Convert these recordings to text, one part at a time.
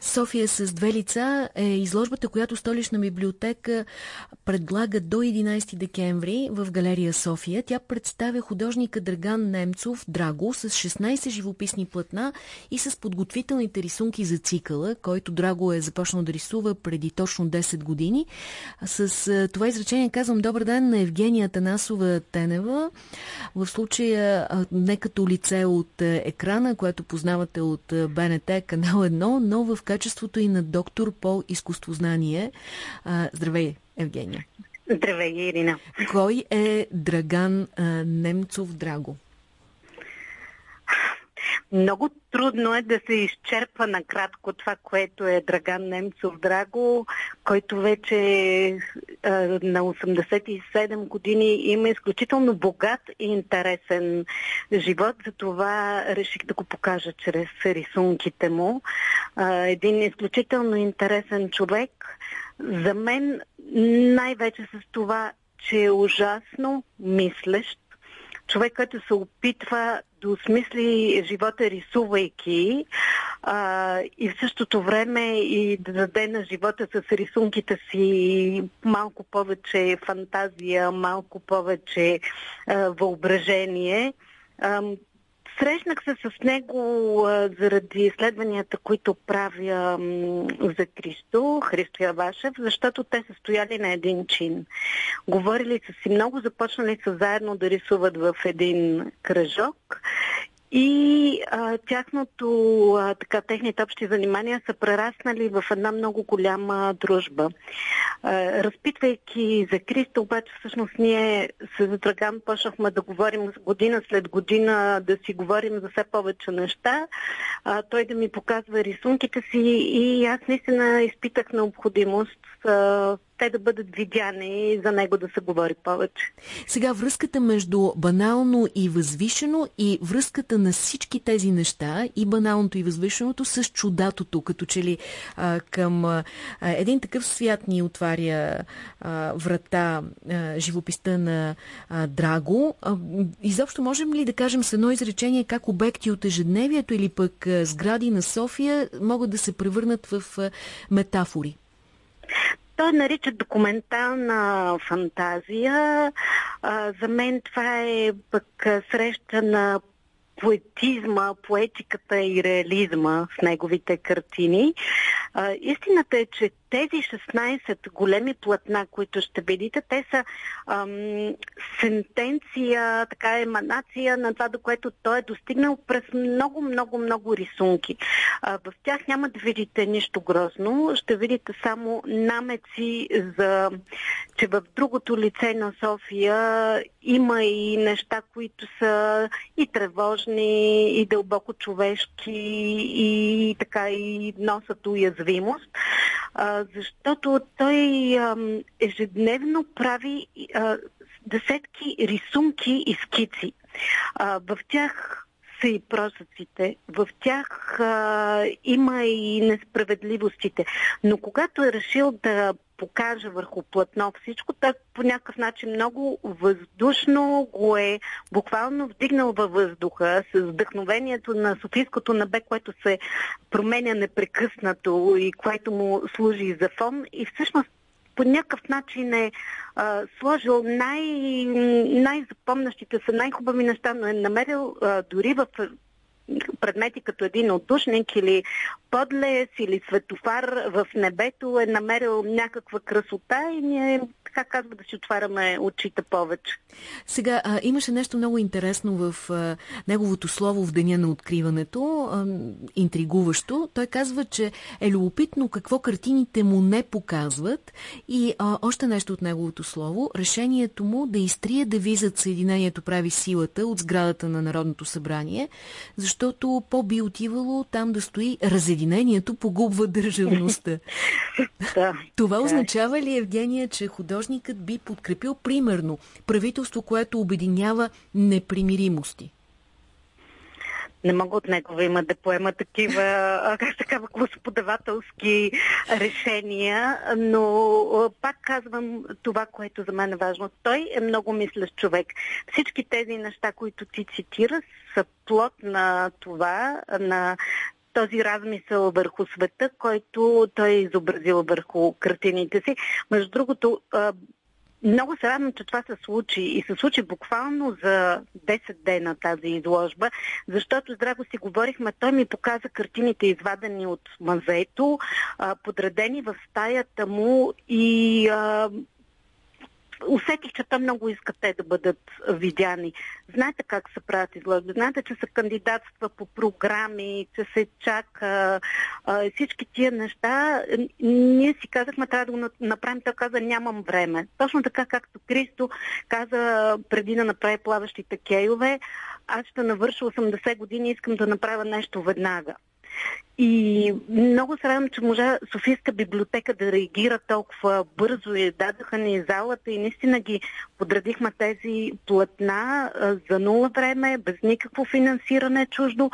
София с две лица е изложбата, която столична библиотека предлага до 11 декември в галерия София. Тя представя художника Драган Немцов Драго с 16 живописни платна и с подготвителните рисунки за цикъла, който Драго е започнал да рисува преди точно 10 години. С това изречение казвам добър ден на Евгения Танасова Тенева. В случая не като лице от екрана, което познавате от БНТ канал 1, но в качеството и на доктор по изкуствознание. А, здравей, Евгения. Здравей, Ирина. Кой е Драган а, Немцов Драго? Много трудно е да се изчерпва накратко това, което е Драган Немцов Драго, който вече на 87 години има изключително богат и интересен живот. Затова реших да го покажа чрез рисунките му. Един изключително интересен човек. За мен най-вече с това, че е ужасно мислещ, човек, който се опитва да осмисли живота рисувайки а, и в същото време и да даде на живота с рисунките си малко повече фантазия, малко повече а, въображение. А, Срещнах се с него заради изследванията, които правя за Кристо, Христо Явашев, защото те са стояли на един чин. Говорили са си много, започнали са заедно да рисуват в един кръжок и а, тяхното, а, така, техните общи занимания са прераснали в една много голяма дружба. А, разпитвайки за Кристо, обаче всъщност ние с Драган почнахме да говорим година след година, да си говорим за все повече неща. А, той да ми показва рисунките си и аз наистина изпитах необходимост а, те да бъдат видяни и за него да се говори повече. Сега връзката между банално и възвишено и връзката на всички тези неща и баналното и възвишеното с чудатото, като че ли а, към а, един такъв свят ни отваря а, врата а, живописта на а, Драго. А, изобщо можем ли да кажем с едно изречение как обекти от ежедневието или пък а, сгради на София могат да се превърнат в а, метафори? Той нарича документална фантазия. А, за мен това е пък среща на поетизма, поетиката и реализма в неговите картини. А, истината е, че тези 16 големи платна, които ще видите, те са ам, сентенция, така еманация на това, до което той е достигнал през много, много, много рисунки. А, в тях няма да видите нищо грозно, ще видите само намеци за, че в другото лице на София има и неща, които са и тревожни, и дълбоко човешки, и така и носят уязвимост а, защото той а, ежедневно прави а, десетки рисунки и скици. А, в тях са и просъците, в тях а, има и несправедливостите. Но когато е решил да покаже върху платно всичко, той по някакъв начин много въздушно го е буквално вдигнал във въздуха с вдъхновението на Софийското небе, което се променя непрекъснато и което му служи за фон. И всъщност по някакъв начин е а, сложил най- най-запомнащите се, най-хубави неща, но е намерил а, дори в предмети като един отдушник или подлес или светофар в небето е намерил някаква красота и ние така казва да си отваряме очите повече. Сега, а, имаше нещо много интересно в а, неговото слово в деня на откриването, а, интригуващо. Той казва, че е любопитно какво картините му не показват и а, още нещо от неговото слово. Решението му да изтрие девизът Съединението прави силата от сградата на Народното събрание, защото по-би отивало там да стои разединението погубва държавността. Това означава ли, Евгения, че художник художникът би подкрепил примерно правителство, което обединява непримиримости? не мога от негова има да поема такива, как такава господавателски решения, но пак казвам това, което за мен е важно. Той е много мислещ човек. Всички тези неща, които ти цитира, са плод на това, на този размисъл върху света, който той е изобразил върху картините си. Между другото, много се радвам, че това се случи и се случи буквално за 10 дена тази изложба, защото с Драго си говорихме, той ми показа картините извадени от мазето, подредени в стаята му и усетих, че те много искат те да бъдат видяни. Знаете как се правят изложби? Знаете, че се кандидатства по програми, че се чака а, всички тия неща. Ние си казахме, трябва да го направим. Той каза, нямам време. Точно така, както Кристо каза преди да направи плаващите кейове, аз ще навърша 80 години и искам да направя нещо веднага. И много се радвам, че можа Софийска библиотека да реагира толкова бързо и дадаха ни залата и наистина ги подредихме тези платна за нула време, без никакво финансиране чуждо.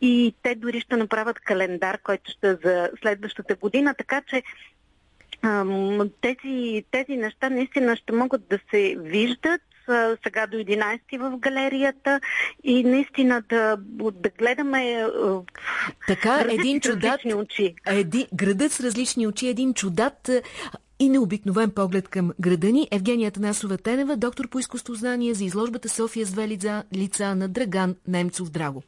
И те дори ще направят календар, който ще за следващата година, така че тези, тези неща наистина ще могат да се виждат сега до 11 в галерията и наистина да, да гледаме така, един чудат, очи. Еди, градът с различни очи, един чудат и необикновен поглед към града ни. Евгения Танасова Тенева, доктор по изкуствознание за изложбата София с две лица, лица на Драган Немцов Драго.